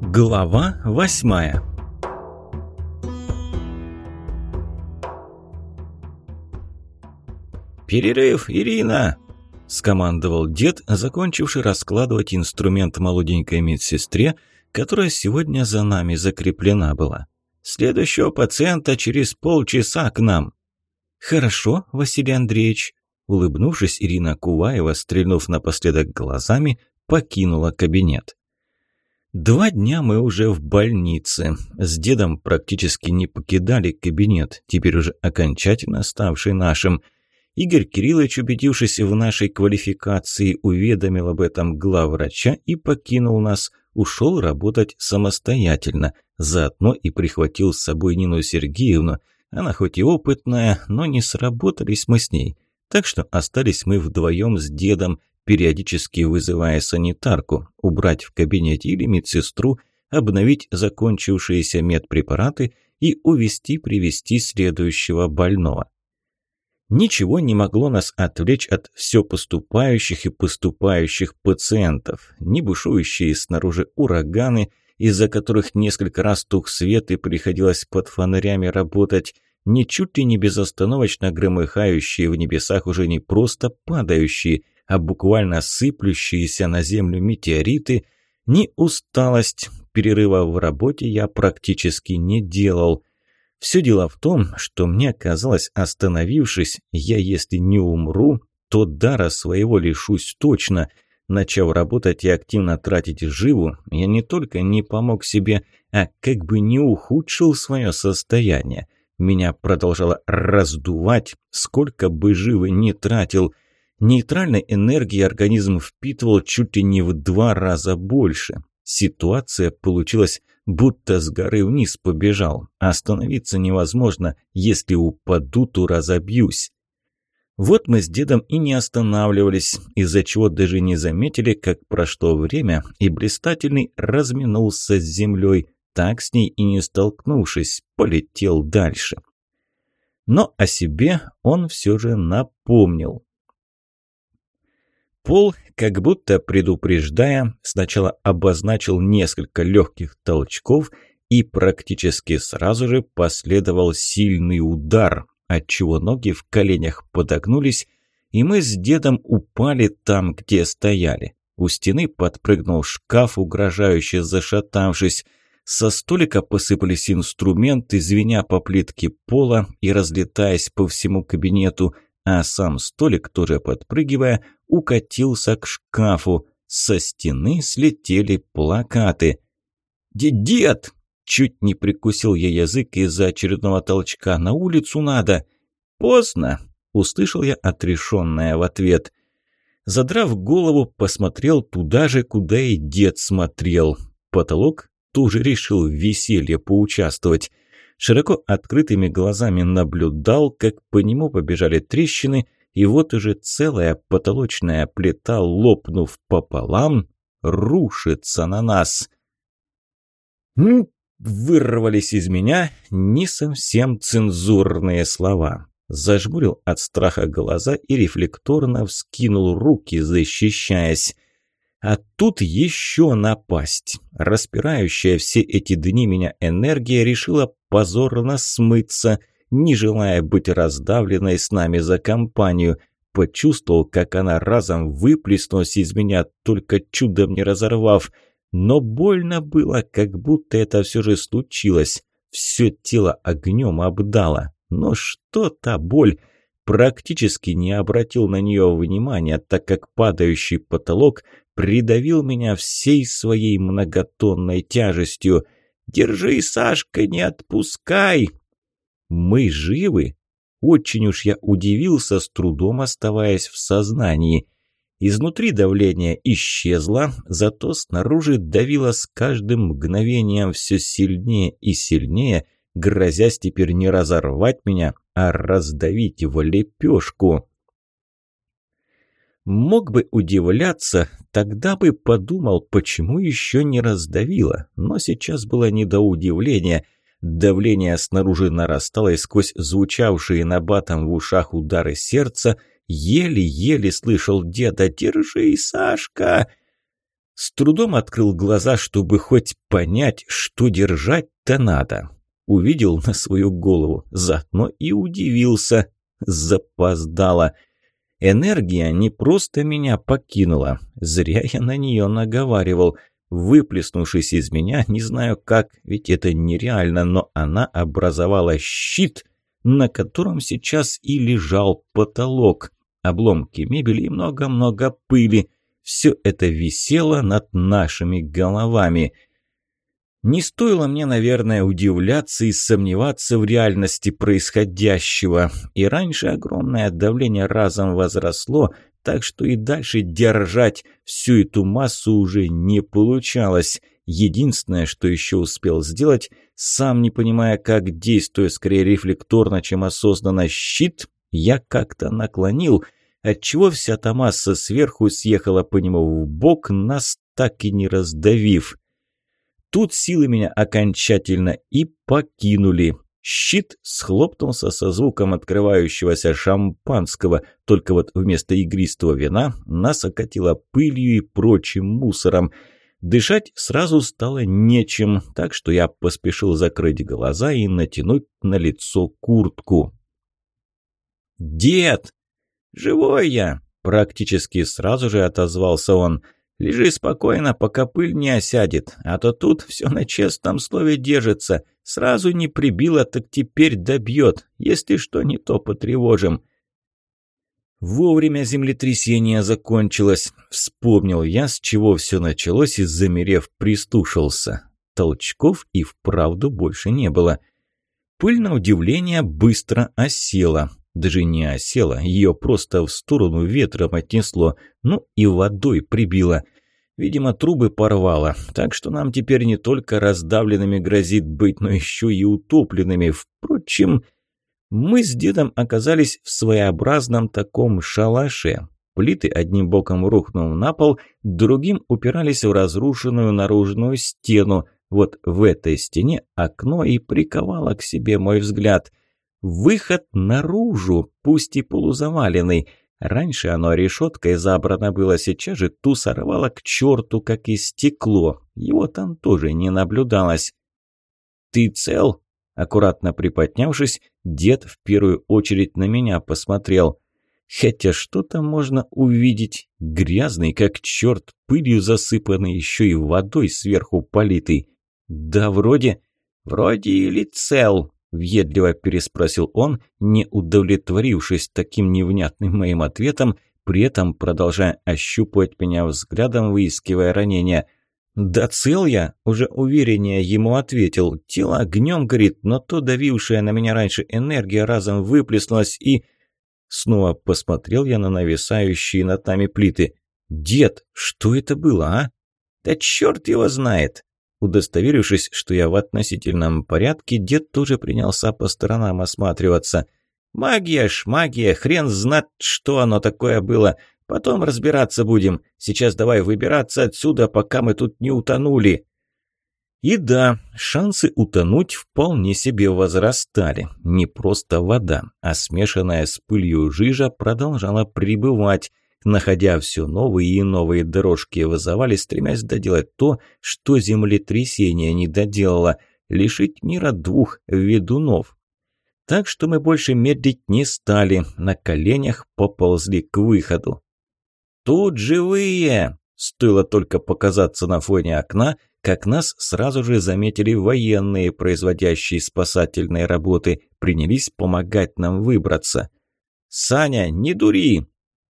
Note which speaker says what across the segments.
Speaker 1: Глава восьмая
Speaker 2: «Перерыв, Ирина!» – скомандовал дед, закончивший раскладывать инструмент молоденькой медсестре, которая сегодня за нами закреплена была. «Следующего пациента через полчаса к нам».
Speaker 1: «Хорошо, Василий Андреевич», – улыбнувшись, Ирина Куваева, стрельнув напоследок глазами, покинула кабинет. Два дня мы уже в больнице. С дедом практически не покидали кабинет, теперь уже окончательно ставший нашим – Игорь Кириллович, убедившись в нашей квалификации, уведомил об этом главврача и покинул нас, ушел работать самостоятельно, заодно и прихватил с собой Нину Сергеевну. Она хоть и опытная, но не сработались мы с ней. Так что остались мы вдвоем с дедом, периодически вызывая санитарку, убрать в кабинете или медсестру, обновить закончившиеся медпрепараты и увести-привести следующего больного. Ничего не могло нас отвлечь от все поступающих и поступающих пациентов. Ни бушующие снаружи ураганы, из-за которых несколько раз тух свет и приходилось под фонарями работать, ни чуть ли не безостановочно громыхающие в небесах уже не просто падающие, а буквально сыплющиеся на землю метеориты, ни усталость, перерыва в работе я практически не делал – все дело в том, что мне казалось, остановившись, я если не умру, то дара своего лишусь точно. Начав работать и активно тратить живу, я не только не помог себе, а как бы не ухудшил свое состояние. Меня продолжало раздувать, сколько бы живы не тратил. Нейтральной энергии организм впитывал чуть ли не в два раза больше. Ситуация получилась будто с горы вниз побежал. Остановиться невозможно, если упаду, то разобьюсь. Вот мы с дедом и не останавливались, из-за чего даже не заметили, как прошло время, и блистательный разминулся с землей, так с ней и не столкнувшись, полетел дальше. Но о себе он все же напомнил. Пол, как будто предупреждая, сначала обозначил несколько легких толчков и практически сразу же последовал сильный удар, отчего ноги в коленях подогнулись, и мы с дедом упали там, где стояли. У стены подпрыгнул шкаф, угрожающе зашатавшись. Со столика посыпались инструменты, звеня по плитке пола и разлетаясь по всему кабинету, а сам столик, тоже подпрыгивая, укатился к шкафу. Со стены слетели плакаты. «Дед!» Чуть не прикусил я язык из-за очередного толчка. «На улицу надо!» «Поздно!» – услышал я отрешенное в ответ. Задрав голову, посмотрел туда же, куда и дед смотрел. Потолок тоже решил в веселье поучаствовать широко открытыми глазами наблюдал, как по нему побежали трещины, и вот уже целая потолочная плита, лопнув пополам, рушится на нас. Вырвались из меня не совсем цензурные слова. Зажмурил от страха глаза и рефлекторно вскинул руки, защищаясь. А тут еще напасть. Распирающая все эти дни меня энергия решила позорно смыться, не желая быть раздавленной с нами за компанию. Почувствовал, как она разом выплеснулась из меня, только чудом не разорвав. Но больно было, как будто это все же случилось. Все тело огнем обдало. Но что та боль? Практически не обратил на нее внимания, так как падающий потолок придавил меня всей своей многотонной тяжестью. «Держи, Сашка, не отпускай!» «Мы живы?» Очень уж я удивился, с трудом оставаясь в сознании. Изнутри давление исчезло, зато снаружи давило с каждым мгновением все сильнее и сильнее, грозясь теперь не разорвать меня, а раздавить его лепешку. Мог бы удивляться, тогда бы подумал, почему еще не раздавило, но сейчас было не до удивления. Давление снаружи нарастало, и сквозь звучавшие на батом в ушах удары сердца еле-еле слышал деда «Держи, Сашка!» С трудом открыл глаза, чтобы хоть понять, что держать-то надо. Увидел на свою голову, заодно и удивился. Запоздало. Энергия не просто меня покинула. Зря я на нее наговаривал. Выплеснувшись из меня, не знаю как, ведь это нереально, но она образовала щит, на котором сейчас и лежал потолок. Обломки мебели и много-много пыли. Все это висело над нашими головами. Не стоило мне, наверное, удивляться и сомневаться в реальности происходящего. И раньше огромное давление разом возросло, так что и дальше держать всю эту массу уже не получалось. Единственное, что еще успел сделать, сам не понимая, как действуя скорее рефлекторно, чем осознанно щит, я как-то наклонил – отчего вся та масса сверху съехала по нему в бок, нас так и не раздавив. Тут силы меня окончательно и покинули. Щит схлопнулся со звуком открывающегося шампанского, только вот вместо игристого вина нас окатило пылью и прочим мусором. Дышать сразу стало нечем, так что я поспешил закрыть глаза и натянуть на лицо куртку. «Дед!» «Живой я!» – практически сразу же отозвался он. «Лежи спокойно, пока пыль не осядет, а то тут все на честном слове держится. Сразу не прибило, так теперь добьет. Если что не то, потревожим». Вовремя землетрясение закончилось. Вспомнил я, с чего все началось, и, замерев, пристушился. Толчков и вправду больше не было. Пыль, на удивление, быстро осела. Даже не осела, ее просто в сторону ветром отнесло, ну и водой прибило. Видимо, трубы порвало, так что нам теперь не только раздавленными грозит быть, но еще и утопленными. Впрочем, мы с дедом оказались в своеобразном таком шалаше. Плиты одним боком рухнув на пол, другим упирались в разрушенную наружную стену. Вот в этой стене окно и приковало к себе мой взгляд – Выход наружу, пусть и полузаваленный. Раньше оно решеткой забрано было, сейчас же ту сорвало к черту, как и стекло. Его там тоже не наблюдалось. «Ты цел?» Аккуратно приподнявшись, дед в первую очередь на меня посмотрел. Хотя что там можно увидеть? Грязный, как черт, пылью засыпанный, еще и водой сверху политый. Да вроде... Вроде или цел, Въедливо переспросил он, не удовлетворившись таким невнятным моим ответом, при этом продолжая ощупывать меня взглядом, выискивая ранения. «Да цел я!» – уже увереннее ему ответил. «Тело огнем горит, но то давившая на меня раньше энергия разом выплеснулась и...» Снова посмотрел я на нависающие над нами плиты. «Дед, что это было, а?» «Да черт его знает!» Удостоверившись, что я в относительном порядке, дед тоже принялся по сторонам осматриваться. «Магия ж, магия, хрен знать, что оно такое было. Потом разбираться будем. Сейчас давай выбираться отсюда, пока мы тут не утонули». И да, шансы утонуть вполне себе возрастали. Не просто вода, а смешанная с пылью жижа продолжала прибывать – находя все новые и новые дорожки, вызывали, стремясь доделать то, что землетрясение не доделало – лишить мира двух ведунов. Так что мы больше медлить не стали, на коленях поползли к выходу. «Тут живые!» Стоило только показаться на фоне окна, как нас сразу же заметили военные, производящие спасательные работы, принялись помогать нам выбраться. «Саня, не дури!»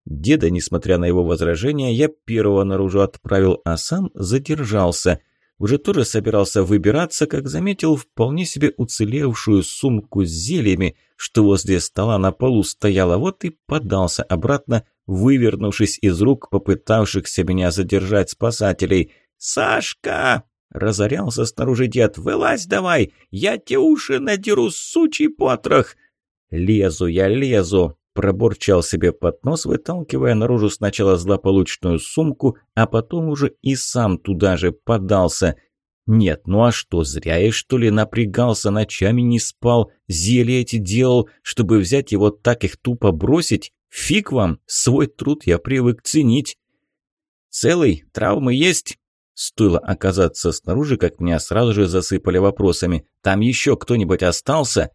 Speaker 1: Деда, несмотря на его возражения, я первого наружу отправил, а сам задержался. Уже тоже собирался выбираться, как заметил вполне себе уцелевшую сумку с зельями, что возле стола на полу стояла, вот и подался обратно, вывернувшись из рук попытавшихся меня задержать спасателей. «Сашка!» – разорялся снаружи дед. «Вылазь давай! Я те уши надеру, сучий потрох!» «Лезу я, лезу!» Пробурчал себе под нос, выталкивая наружу сначала злополучную сумку, а потом уже и сам туда же подался. Нет, ну а что, зря я что ли напрягался, ночами не спал, зелья эти делал, чтобы взять его так их тупо бросить? Фиг вам, свой труд я привык ценить.
Speaker 2: «Целый? Травмы есть?» Стоило оказаться снаружи, как меня сразу же засыпали вопросами. «Там еще кто-нибудь остался?»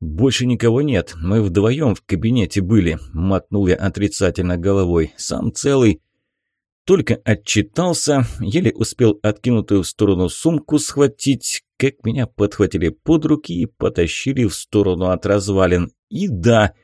Speaker 2: «Больше никого нет. Мы вдвоем в кабинете были», – мотнул я отрицательно головой. «Сам целый». Только отчитался, еле успел откинутую в сторону сумку схватить, как меня подхватили под руки и потащили в сторону от развалин. И да,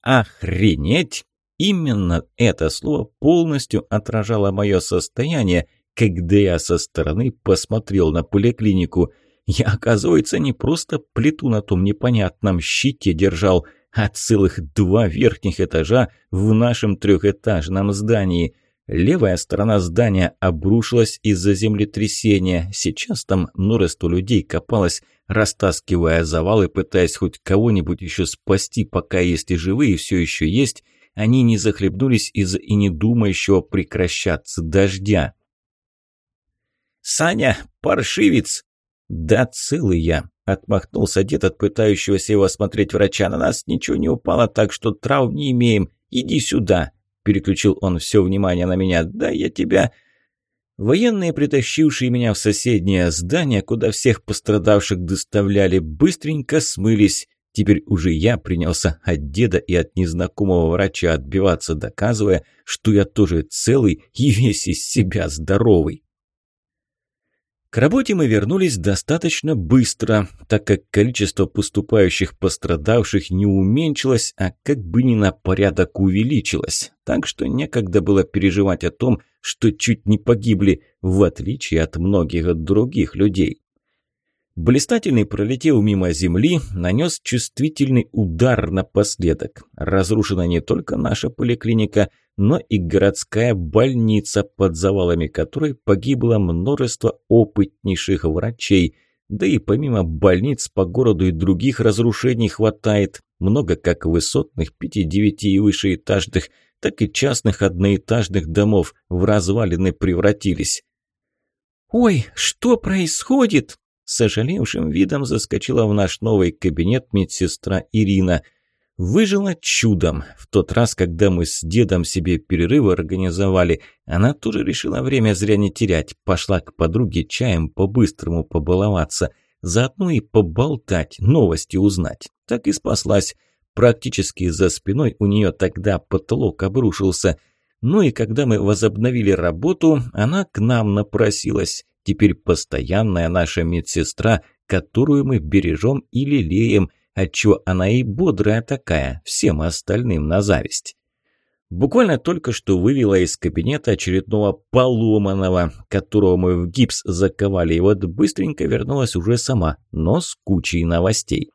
Speaker 2: охренеть! Именно это слово полностью отражало мое состояние, когда я со стороны посмотрел на поликлинику. Я, оказывается, не просто плиту на том непонятном щите держал, а целых два верхних этажа в нашем трехэтажном здании – Левая сторона здания обрушилась из-за землетрясения. Сейчас там множество людей копалось, растаскивая завалы, пытаясь хоть кого-нибудь еще спасти, пока есть и живые все еще есть. Они не захлебнулись из-за и не думающего прекращаться дождя. «Саня, паршивец!» «Да целый я!» – отмахнулся дед от пытающегося его осмотреть врача. «На нас ничего не упало, так что травм не имеем. Иди сюда!» переключил он все внимание на меня. «Да я тебя...» Военные, притащившие меня в соседнее здание, куда всех пострадавших доставляли, быстренько смылись. Теперь уже я принялся от деда и от незнакомого врача отбиваться, доказывая, что я тоже целый и весь из себя здоровый. К работе мы вернулись достаточно быстро, так как количество поступающих пострадавших не уменьшилось, а как бы ни на порядок увеличилось. Так что некогда было переживать о том, что чуть не погибли, в отличие от многих других людей. Блистательный, пролетел мимо земли, нанес чувствительный удар напоследок. Разрушена не только наша поликлиника, но и городская больница, под завалами которой погибло множество опытнейших врачей. Да и помимо больниц по городу и других разрушений хватает. Много как высотных, пяти-девяти и вышеэтажных, так и частных одноэтажных домов в развалины превратились. «Ой, что происходит?» С сожалевшим видом заскочила в наш новый кабинет медсестра Ирина – Выжила чудом. В тот раз, когда мы с дедом себе перерывы организовали, она тоже решила время зря не терять. Пошла к подруге чаем по-быстрому побаловаться. Заодно и поболтать, новости узнать. Так и спаслась. Практически за спиной у нее тогда потолок обрушился. Ну и когда мы возобновили работу, она к нам напросилась. Теперь постоянная наша медсестра, которую мы бережем и лелеем – отчего она и бодрая такая, всем остальным на зависть. Буквально только что вывела из кабинета очередного поломанного, которого мы в гипс заковали, и вот быстренько вернулась уже сама, но с кучей новостей.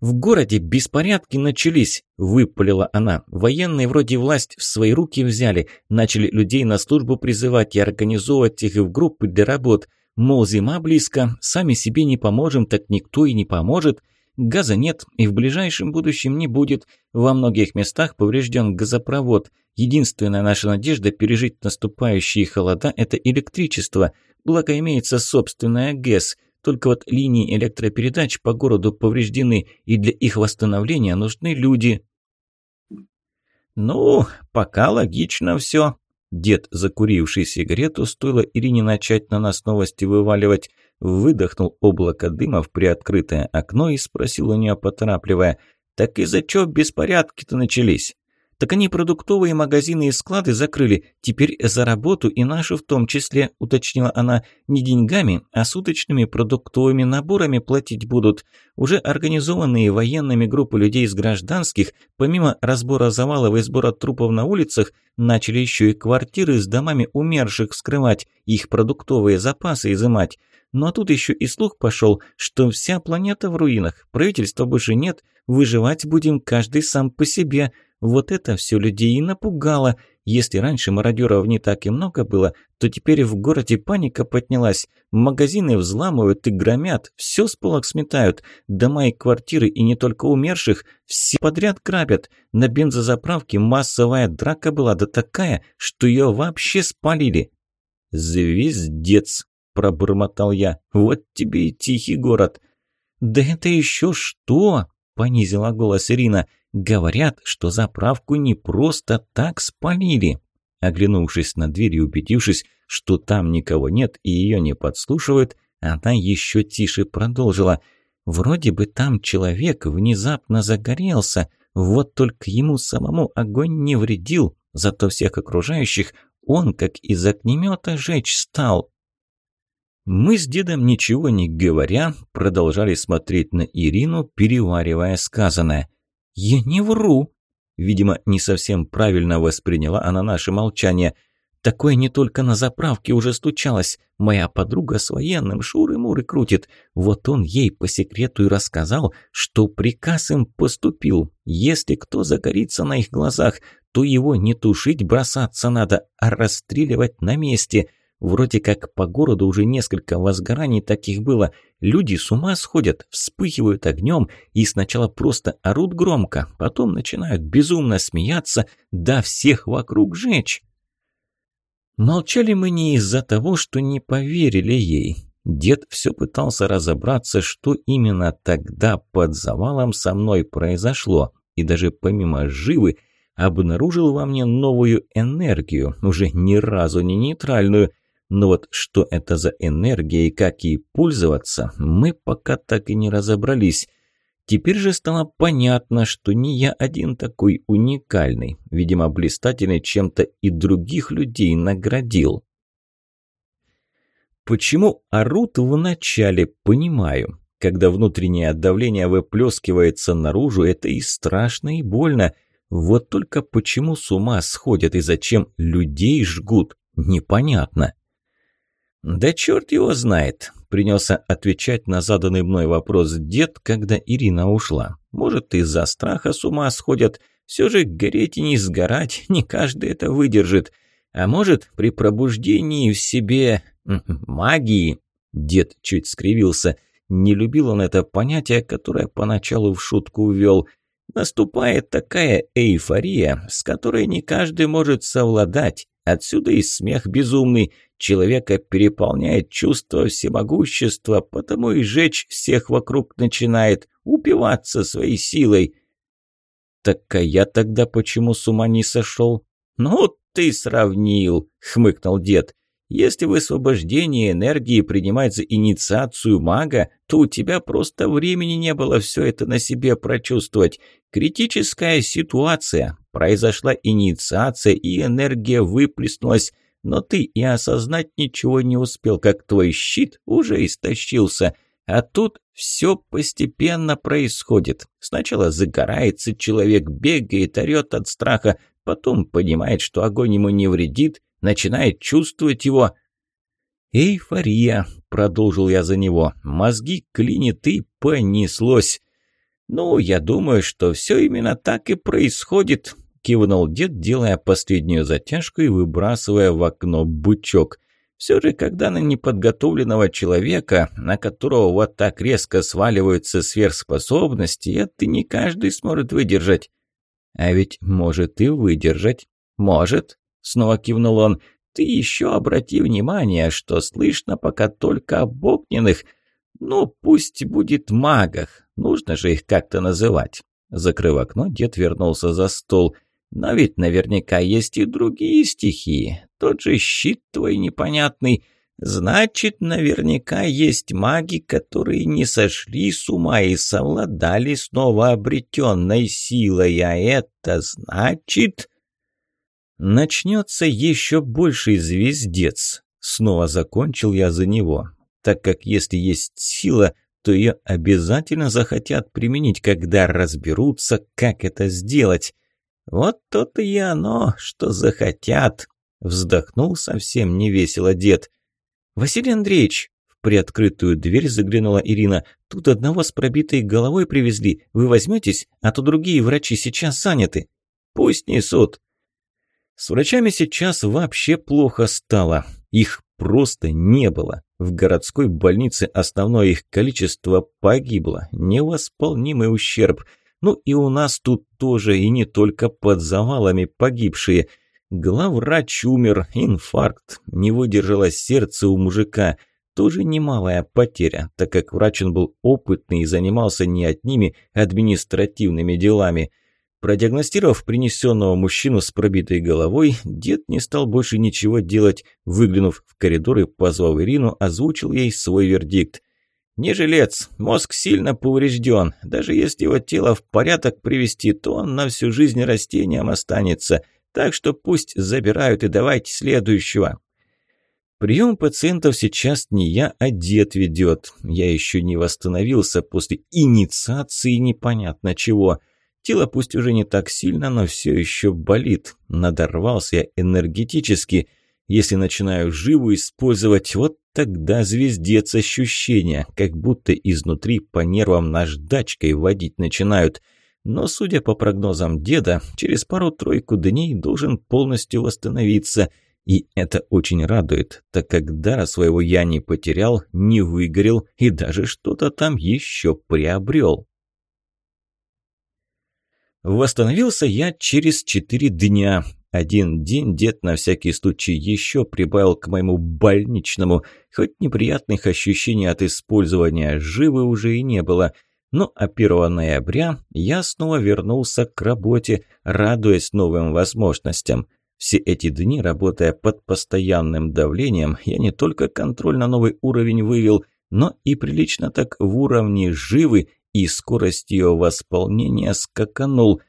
Speaker 2: «В городе беспорядки начались», – выпалила она. «Военные вроде власть в свои руки взяли, начали людей на службу призывать и организовывать их в группы для работ. Мол, зима близко, сами себе не поможем, так никто и не поможет. Газа нет и в ближайшем будущем не будет. Во многих местах поврежден газопровод. Единственная наша надежда пережить наступающие холода – это электричество. Благо имеется собственная ГЭС. Только вот линии электропередач по городу повреждены, и для их восстановления нужны люди. «Ну, пока логично все», Дед, закуривший сигарету, стоило Ирине начать на нас новости вываливать, выдохнул облако дыма в приоткрытое окно и спросил у нее, поторапливая, «Так из-за чего беспорядки-то начались?» «Так они продуктовые магазины и склады закрыли. Теперь за работу и нашу в том числе», – уточнила она, – «не деньгами, а суточными продуктовыми наборами платить будут. Уже организованные военными группы людей из гражданских, помимо разбора завалов и сбора трупов на улицах, начали еще и квартиры с домами умерших вскрывать, их продуктовые запасы изымать. Ну а тут еще и слух пошел, что вся планета в руинах, правительства больше нет, выживать будем каждый сам по себе». Вот это все людей и напугало. Если раньше мародеров не так и много было, то теперь в городе паника поднялась. Магазины взламывают и громят, все с полок сметают. Дома и квартиры, и не только умерших, все подряд грабят. На бензозаправке массовая драка была, да такая, что ее вообще спалили. «Звездец!» – пробормотал я. «Вот тебе и тихий город». «Да это еще что?» – понизила голос Ирина. Говорят, что заправку не просто так спалили.
Speaker 1: Оглянувшись на дверь и убедившись, что там никого нет и ее не подслушивают, она еще тише продолжила. «Вроде бы там человек внезапно загорелся, вот только ему самому огонь не вредил, зато всех окружающих он, как из огнемета, жечь стал». Мы с дедом, ничего не говоря, продолжали смотреть на Ирину, переваривая сказанное. «Я не вру!» Видимо, не совсем правильно восприняла она наше молчание – Такое не только на заправке уже стучалось. Моя подруга с военным шуры-муры крутит. Вот он ей по секрету и рассказал, что приказ им поступил. Если кто загорится на их глазах, то его не тушить бросаться надо, а расстреливать на месте. Вроде как по городу уже несколько возгораний таких было. Люди с ума сходят, вспыхивают огнем и сначала просто орут громко, потом начинают безумно смеяться, да всех вокруг жечь. Молчали мы не из-за того, что не поверили ей. Дед все пытался разобраться, что именно тогда под завалом со мной произошло, и даже помимо живы обнаружил во мне новую энергию, уже ни разу не нейтральную. Но вот что это за энергия и как ей пользоваться, мы пока так и не разобрались. Теперь же стало понятно, что не я один такой уникальный. Видимо, блистательный чем-то и других людей наградил. Почему орут в начале, понимаю. Когда внутреннее давление выплескивается наружу, это и страшно, и больно. Вот только почему с ума сходят и зачем людей жгут, непонятно. Да черт его знает принялся отвечать на заданный мной вопрос дед, когда Ирина ушла. Может, из-за страха с ума сходят. Все же гореть и не сгорать, не каждый это выдержит. А может, при пробуждении в себе магии... Дед чуть скривился. Не любил он это понятие, которое поначалу в шутку ввел. Наступает такая эйфория, с которой не каждый может совладать. Отсюда и смех безумный. Человека переполняет чувство всемогущества, потому и жечь всех вокруг начинает, упиваться своей силой. «Так а я тогда почему с ума не сошел?» «Ну, ты сравнил», — хмыкнул дед. «Если высвобождение энергии принимать за инициацию мага, то у тебя просто времени не было все это на себе прочувствовать. Критическая ситуация. Произошла инициация, и энергия выплеснулась. Но ты и осознать ничего не успел, как твой щит уже истощился. А тут все постепенно происходит. Сначала загорается человек, бегает, орет от страха, потом понимает, что огонь ему не вредит, начинает чувствовать его. «Эйфория», — продолжил я за него, — «мозги клинит и понеслось». «Ну, я думаю, что все именно так и происходит», – кивнул дед, делая последнюю затяжку и выбрасывая в окно бычок. «Все же, когда на неподготовленного человека, на которого вот так резко сваливаются сверхспособности, это не каждый сможет выдержать». «А ведь может и выдержать». «Может», – снова кивнул он. «Ты еще обрати внимание, что слышно пока только об огненных». «Ну, пусть будет магах, нужно же их как-то называть». Закрыв окно, дед вернулся за стол. «Но ведь наверняка есть и другие стихии. Тот же щит твой непонятный. Значит, наверняка есть маги, которые не сошли с ума и совладали с новообретенной силой, а это значит...» Начнется еще больший звездец. Снова закончил я за него так как если есть сила, то ее обязательно захотят применить, когда разберутся, как это сделать. Вот то-то и оно, что захотят, вздохнул совсем невесело дед. Василий Андреевич, в приоткрытую дверь заглянула Ирина. Тут одного с пробитой головой привезли. Вы возьметесь, а то другие врачи сейчас заняты. Пусть несут. С врачами сейчас вообще плохо стало. Их просто не было. В городской больнице основное их количество погибло. Невосполнимый ущерб. Ну и у нас тут тоже и не только под завалами погибшие. Главврач умер, инфаркт, не выдержало сердце у мужика. Тоже немалая потеря, так как врач он был опытный и занимался не одними административными делами. Продиагностировав принесенного мужчину с пробитой головой, дед не стал больше ничего делать. Выглянув в коридор и позвав Ирину, озвучил ей свой вердикт. «Не жилец, мозг сильно поврежден. Даже если его тело в порядок привести, то он на всю жизнь растением останется. Так что пусть забирают и давайте следующего». Прием пациентов сейчас не я, а дед ведет. Я еще не восстановился после инициации непонятно чего. Тело пусть уже не так сильно, но все еще болит. Надорвался я энергетически. Если начинаю живу использовать, вот тогда звездец ощущения, как будто изнутри по нервам наждачкой водить начинают. Но, судя по прогнозам деда, через пару-тройку дней должен полностью восстановиться. И это очень радует, так как дара своего я не потерял, не выгорел и даже что-то там еще приобрел. Восстановился я через четыре дня. Один день дед на всякий случай еще прибавил к моему больничному, хоть неприятных ощущений от использования живы уже и не было. Но а 1 ноября я снова вернулся к работе, радуясь новым возможностям. Все эти дни, работая под постоянным давлением, я не только контроль на новый уровень вывел, но и прилично так в уровне живы и скорость ее восполнения скаканул.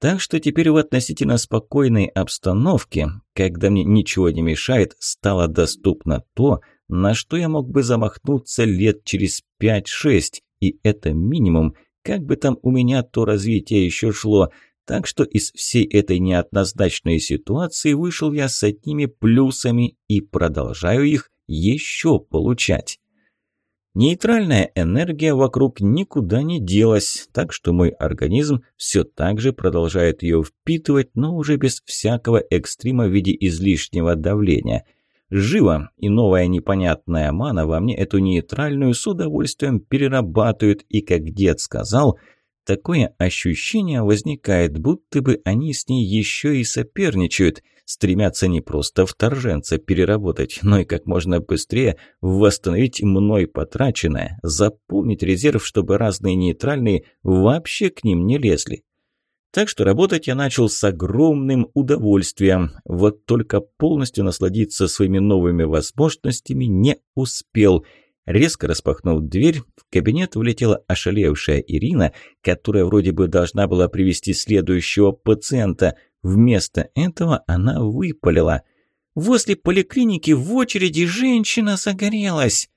Speaker 1: Так что теперь в относительно спокойной обстановке, когда мне ничего не мешает, стало доступно то, на что я мог бы замахнуться лет через 5-6, и это минимум, как бы там у меня то развитие еще шло. Так что из всей этой неоднозначной ситуации вышел я с одними плюсами и продолжаю их еще получать. Нейтральная энергия вокруг никуда не делась, так что мой организм все так же продолжает ее впитывать, но уже без всякого экстрима в виде излишнего давления. Живо и новая непонятная мана во мне эту нейтральную с удовольствием перерабатывают, и, как дед сказал, такое ощущение возникает, будто бы они с ней еще и соперничают – стремятся не просто вторженца переработать, но и как можно быстрее восстановить мной потраченное, заполнить резерв, чтобы разные нейтральные вообще к ним не лезли. Так что работать я начал с огромным удовольствием, вот только полностью насладиться своими новыми возможностями не успел. Резко распахнув дверь, в кабинет влетела ошалевшая Ирина, которая вроде бы должна была привести следующего пациента – Вместо этого она выпалила. «Возле поликлиники в очереди женщина загорелась!»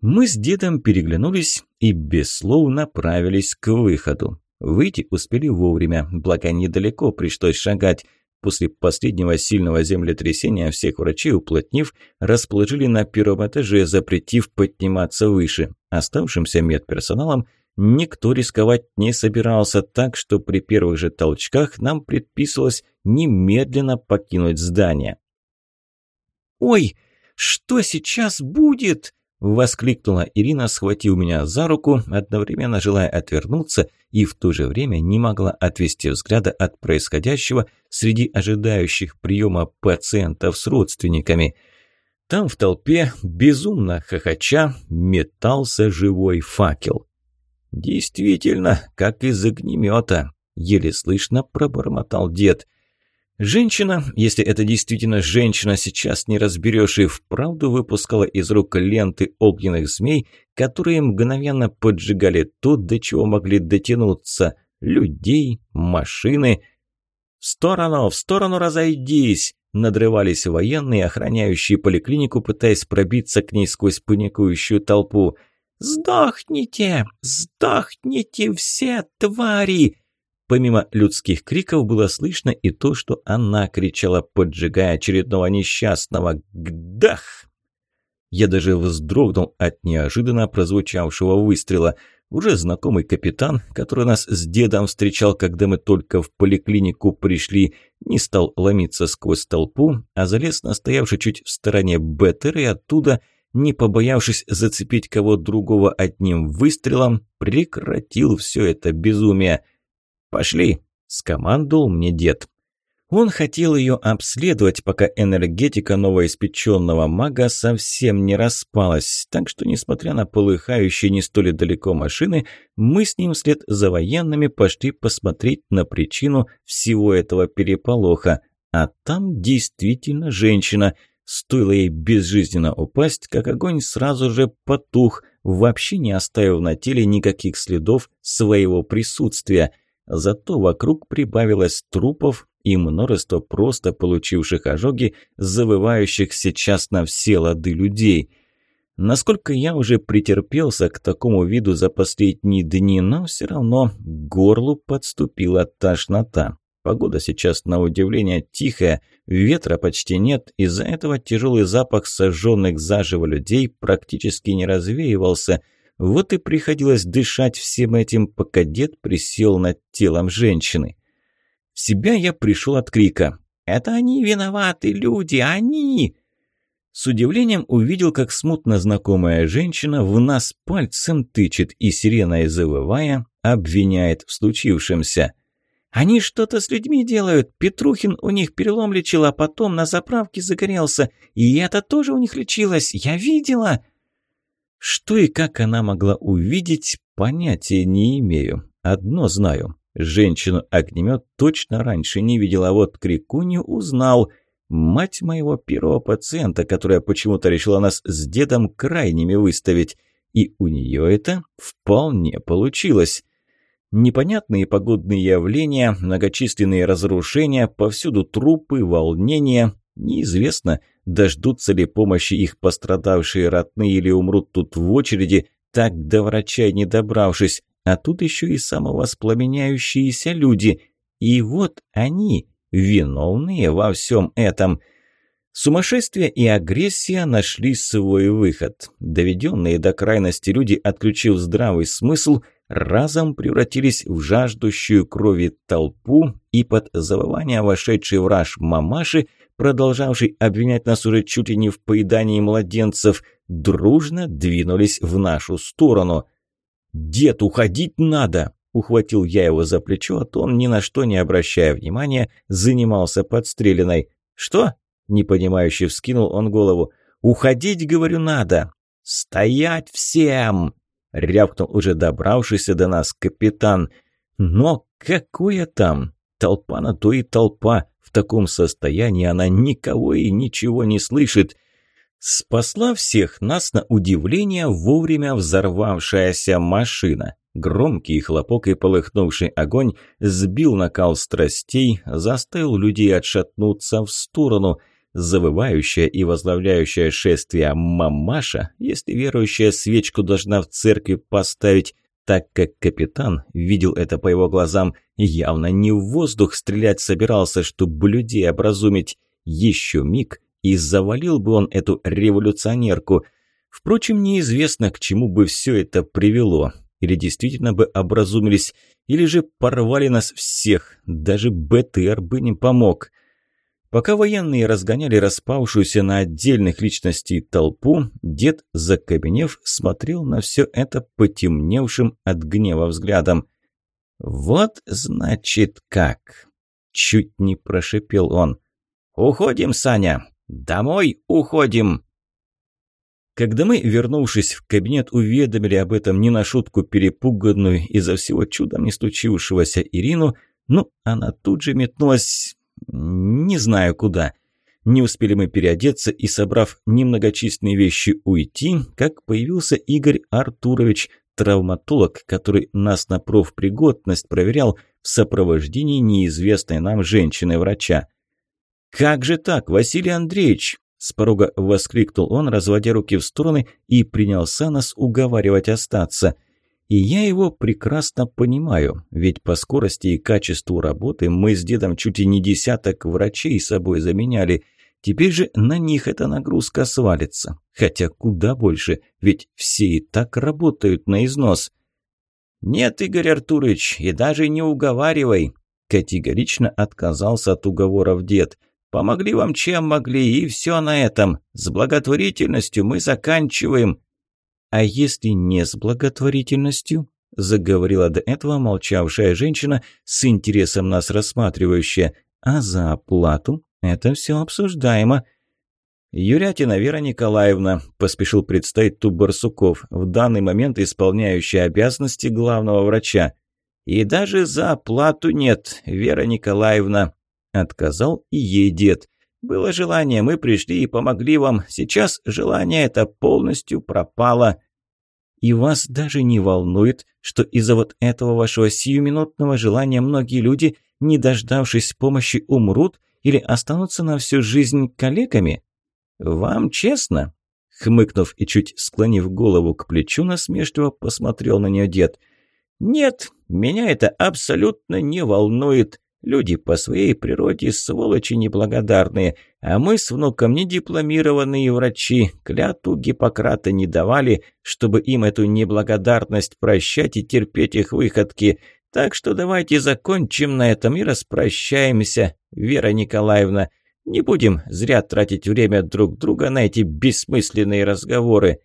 Speaker 1: Мы с дедом переглянулись и без слов направились к выходу. Выйти успели вовремя, благо недалеко пришлось шагать. После последнего сильного землетрясения всех врачей, уплотнив, расположили на первом этаже, запретив подниматься выше. Оставшимся медперсоналом Никто рисковать не собирался, так что при первых же толчках нам предписывалось немедленно покинуть здание. «Ой, что сейчас будет?» – воскликнула Ирина, схватив меня за руку, одновременно желая отвернуться и в то же время не могла отвести взгляда от происходящего среди ожидающих приема пациентов с родственниками. Там в толпе, безумно хохоча, метался живой факел. «Действительно, как из огнемета», – еле слышно пробормотал дед. Женщина, если это действительно женщина, сейчас не разберешь и вправду выпускала из рук ленты огненных змей, которые мгновенно поджигали то, до чего могли дотянуться – людей, машины. «В сторону, в сторону разойдись!» – надрывались военные, охраняющие поликлинику, пытаясь пробиться к ней сквозь паникующую толпу – «Сдохните! Сдохните все, твари!» Помимо людских криков было слышно и то, что она кричала, поджигая очередного несчастного. «Гдах!» Я даже вздрогнул от неожиданно прозвучавшего выстрела. Уже знакомый капитан, который нас с дедом встречал, когда мы только в поликлинику пришли, не стал ломиться сквозь толпу, а залез на стоявший чуть в стороне БТР и оттуда – не побоявшись зацепить кого другого одним выстрелом, прекратил все это безумие. «Пошли!» – скомандовал мне дед. Он хотел ее обследовать, пока энергетика новоиспеченного мага совсем не распалась, так что, несмотря на полыхающие не столь далеко машины, мы с ним вслед за военными пошли посмотреть на причину всего этого переполоха. А там действительно женщина. Стоило ей безжизненно упасть, как огонь сразу же потух, вообще не оставив на теле никаких следов своего присутствия. Зато вокруг прибавилось трупов, и множество просто получивших ожоги, завывающих сейчас на все лады людей. Насколько я уже претерпелся к такому виду за последние дни, но все равно горлу подступила тошнота. Погода сейчас, на удивление, тихая, ветра почти нет, из-за этого тяжелый запах сожженных заживо людей практически не развеивался. Вот и приходилось дышать всем этим, пока дед присел над телом женщины. В себя я пришел от крика. «Это они виноваты, люди, они!» С удивлением увидел, как смутно знакомая женщина в нас пальцем тычет и, сиреной завывая, обвиняет в случившемся. «Они что-то с людьми делают. Петрухин у них перелом лечил, а потом на заправке загорелся. И это тоже у них лечилось. Я видела!» Что и как она могла увидеть, понятия не имею. Одно знаю. Женщину-огнемет точно раньше не видел, а вот Крикуню узнал. Мать моего первого пациента, которая почему-то решила нас с дедом крайними выставить. И у нее это вполне получилось. Непонятные погодные явления, многочисленные разрушения, повсюду трупы, волнения. Неизвестно, дождутся ли помощи их пострадавшие родные или умрут тут в очереди, так до врача не добравшись. А тут еще и самовоспламеняющиеся люди. И вот они, виновные во всем этом. Сумасшествие и агрессия нашли свой выход. Доведенные до крайности люди, отключив здравый смысл, разом превратились в жаждущую крови толпу и под завывание вошедшей враж мамаши, продолжавший обвинять нас уже чуть ли не в поедании младенцев, дружно двинулись в нашу сторону – «Дед, уходить надо!» Ухватил я его за плечо, а то он, ни на что не обращая внимания, занимался подстреленной. «Что?» – непонимающе вскинул он голову. «Уходить, говорю, надо!» «Стоять всем!» – рявкнул уже добравшийся до нас капитан. «Но какое там? Толпа на то и толпа. В таком состоянии она никого и ничего не слышит. Спасла всех нас на удивление вовремя взорвавшаяся машина. Громкий хлопок и полыхнувший огонь сбил накал страстей, заставил людей отшатнуться в сторону. Завывающая и возглавляющая шествие мамаша, если верующая свечку должна в церкви поставить, так как капитан видел это по его глазам, явно не в воздух стрелять собирался, чтобы людей образумить. Еще миг – и завалил бы он эту революционерку. Впрочем, неизвестно, к чему бы все это привело. Или действительно бы образумились, или же порвали нас всех. Даже БТР бы не помог. Пока военные разгоняли распавшуюся на отдельных личностей толпу, дед, закабинев, смотрел на все это потемневшим от гнева взглядом. «Вот, значит, как!» Чуть не прошипел он. «Уходим, Саня! «Домой уходим!» Когда мы, вернувшись в кабинет, уведомили об этом не на шутку перепуганную из-за всего чудом не случившегося Ирину, ну, она тут же метнулась не знаю куда. Не успели мы переодеться и, собрав немногочисленные вещи, уйти, как появился Игорь Артурович, травматолог, который нас на профпригодность проверял в сопровождении неизвестной нам женщины-врача. «Как же так, Василий Андреевич?» С порога воскликнул он, разводя руки в стороны, и принялся нас уговаривать остаться. И я его прекрасно понимаю, ведь по скорости и качеству работы мы с дедом чуть и не десяток врачей собой заменяли. Теперь же на них эта нагрузка свалится. Хотя куда больше, ведь все и так работают на износ. «Нет, Игорь Артурович, и даже не уговаривай!» Категорично отказался от уговоров дед – Помогли вам чем могли, и все на этом. С благотворительностью мы заканчиваем». «А если не с благотворительностью?» заговорила до этого молчавшая женщина, с интересом нас рассматривающая. А за оплату это все обсуждаемо. «Юрятина Вера Николаевна», – поспешил представить Туб Барсуков, в данный момент исполняющий обязанности главного врача. «И даже за оплату нет, Вера Николаевна», – отказал и ей дед. «Было желание, мы пришли и помогли вам. Сейчас желание это полностью пропало». «И вас даже не волнует, что из-за вот этого вашего сиюминутного желания многие люди, не дождавшись помощи, умрут или останутся на всю жизнь калеками?» «Вам честно?» Хмыкнув и чуть склонив голову к плечу, насмешливо посмотрел на нее дед. «Нет, меня это абсолютно не волнует. Люди по своей природе сволочи неблагодарные, а мы с внуком не дипломированные врачи, клятву Гиппократа не давали, чтобы им эту неблагодарность прощать и терпеть их выходки. Так что давайте закончим на этом и распрощаемся, Вера Николаевна. Не будем зря тратить время друг друга на эти бессмысленные разговоры.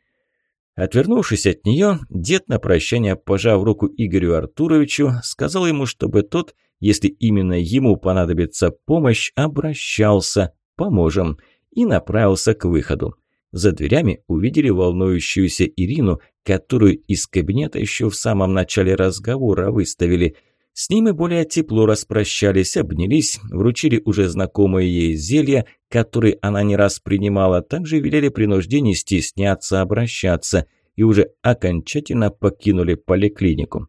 Speaker 1: Отвернувшись от нее, дед на прощание, пожав руку Игорю Артуровичу, сказал ему, чтобы тот, если именно ему понадобится помощь, обращался, поможем, и направился к выходу. За дверями увидели волнующуюся Ирину, которую из кабинета еще в самом начале разговора выставили – с ними более тепло распрощались, обнялись, вручили уже знакомые ей зелья, которые она не раз принимала, также велели при нужде не стесняться обращаться и уже окончательно покинули поликлинику.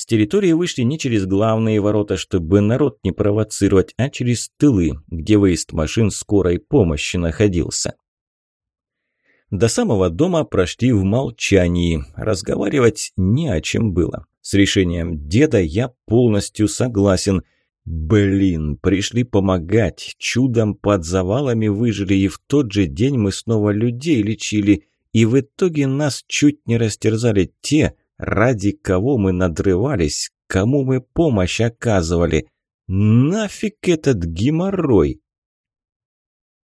Speaker 1: С территории вышли не через главные ворота, чтобы народ не провоцировать, а через тылы, где выезд машин скорой помощи находился. До самого дома прошли в молчании, разговаривать не о чем было. С решением деда я полностью согласен. Блин, пришли помогать, чудом под завалами выжили, и в тот же день мы снова людей лечили, и в итоге нас чуть не растерзали те, ради кого мы надрывались, кому мы помощь оказывали. Нафиг этот геморрой?